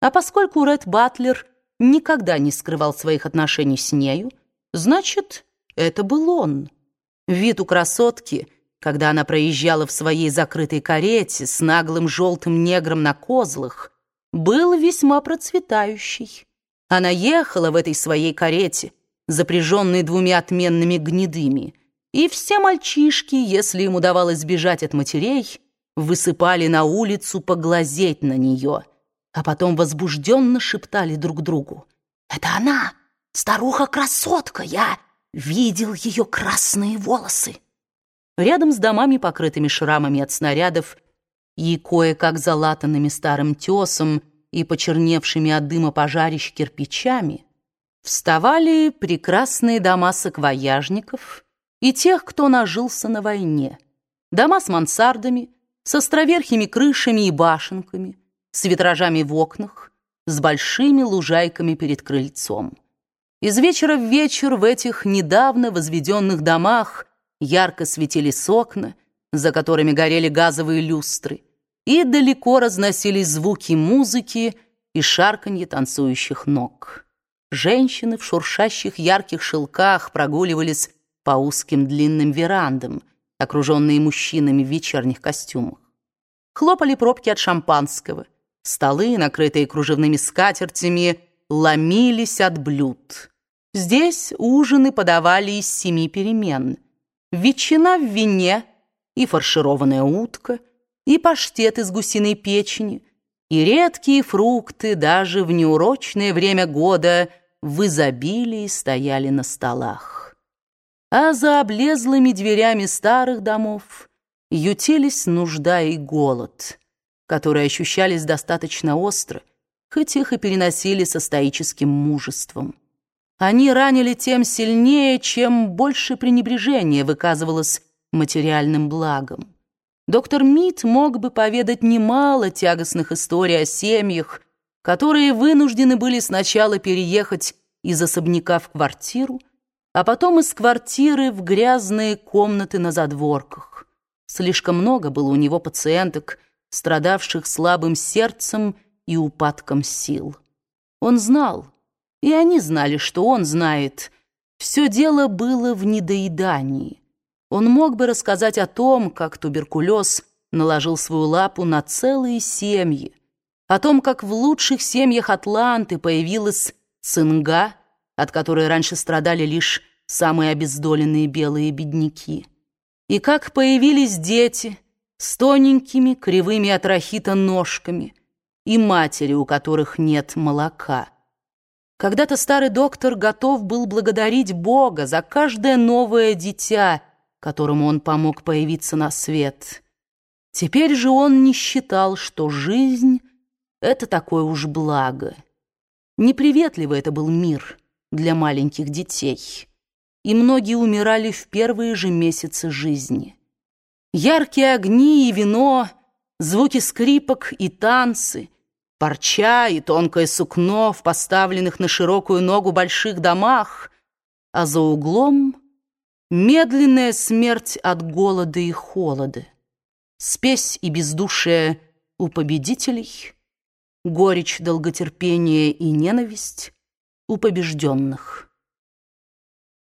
А поскольку Ред Батлер никогда не скрывал своих отношений с нею, значит, это был он. Вид у красотки, когда она проезжала в своей закрытой карете с наглым желтым негром на козлах, был весьма процветающий. Она ехала в этой своей карете, запряженной двумя отменными гнедыми, и все мальчишки, если им удавалось сбежать от матерей, высыпали на улицу поглазеть на нее, а потом возбужденно шептали друг другу. «Это она, старуха-красотка, я видел ее красные волосы». Рядом с домами, покрытыми шрамами от снарядов, и кое-как залатанными старым тесом и почерневшими от дыма пожарищ кирпичами, вставали прекрасные дома саквояжников и тех, кто нажился на войне. Дома с мансардами, с островерхими крышами и башенками, с витражами в окнах, с большими лужайками перед крыльцом. Из вечера в вечер в этих недавно возведенных домах ярко светились окна, за которыми горели газовые люстры, и далеко разносились звуки музыки и шарканье танцующих ног. Женщины в шуршащих ярких шелках прогуливались по узким длинным верандам, окруженные мужчинами в вечерних костюмах. Хлопали пробки от шампанского. Столы, накрытые кружевными скатертями, ломились от блюд. Здесь ужины подавали из семи перемен. Ветчина в вине и фаршированная утка, и паштет из гусиной печени, и редкие фрукты даже в неурочное время года в изобилии стояли на столах. А за облезлыми дверями старых домов ютились нужда и голод, которые ощущались достаточно остро, хоть их и переносили со стоическим мужеством. Они ранили тем сильнее, чем больше пренебрежения выказывалось материальным благом. Доктор Мит мог бы поведать немало тягостных историй о семьях, которые вынуждены были сначала переехать из особняка в квартиру, а потом из квартиры в грязные комнаты на задворках. Слишком много было у него пациенток, страдавших слабым сердцем и упадком сил. Он знал, и они знали, что он знает. Все дело было в недоедании. Он мог бы рассказать о том, как туберкулез наложил свою лапу на целые семьи, о том, как в лучших семьях Атланты появилась цинга, от которой раньше страдали лишь самые обездоленные белые бедняки, и как появились дети с тоненькими, кривыми от рахита ножками и матери, у которых нет молока. Когда-то старый доктор готов был благодарить Бога за каждое новое дитя, которому он помог появиться на свет. Теперь же он не считал, что жизнь — это такое уж благо. Неприветливый это был мир для маленьких детей, и многие умирали в первые же месяцы жизни. Яркие огни и вино, звуки скрипок и танцы — парча и тонкое сукно в поставленных на широкую ногу больших домах, а за углом медленная смерть от голода и холода, спесь и бездушие у победителей, горечь долготерпения и ненависть у побежденных.